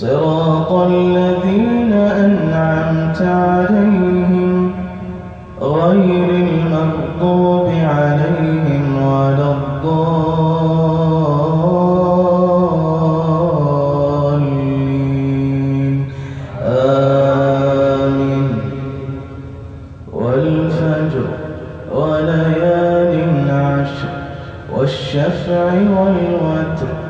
صراط الذين أنعمت عليهم غير المغضوب عليهم ولا الضالين. آمين. والفجر وليال عشر والشفع والوتر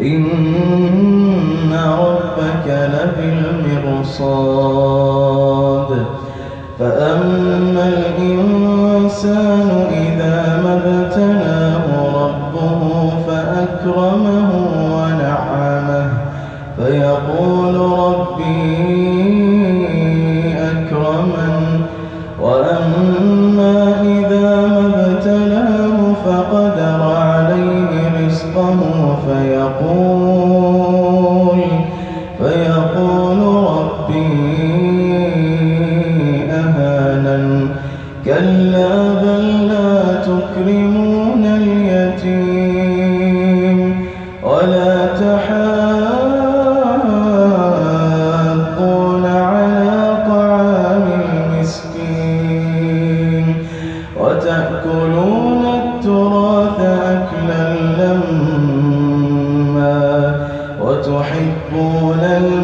إن ربك لبالمرصاد فأما الإنسان ولا تحاضون على طعام المسكين وتأكلون التراث أكلا لما وتحبون المال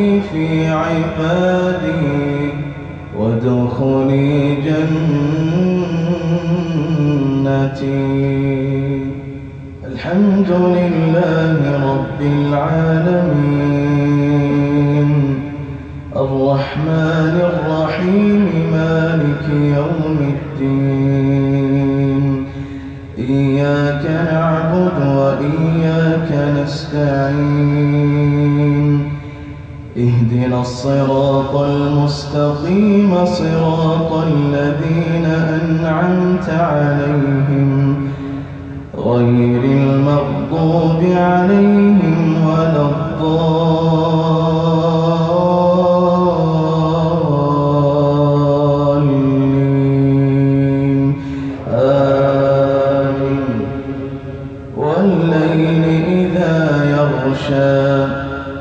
في عبادي وادخلي جنتي. الحمد لله رب العالمين. الرحمن الرحيم مالك يوم الدين. إياك نعبد وإياك نستعين. اهدنا الصراط المستقيم صراط الذين أنعمت عليهم غير المغضوب عليهم ولا الضالين. آمين. والليل إذا يغشى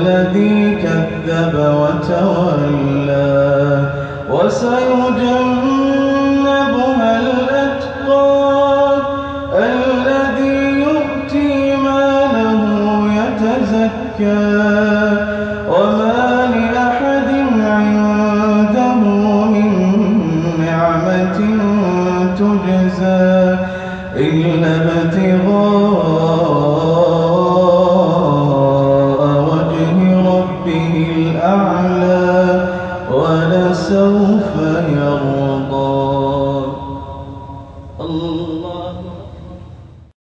الذي كذب وتولى وسيجنبها الأتقى الذي يؤتي ماله يتزكى وما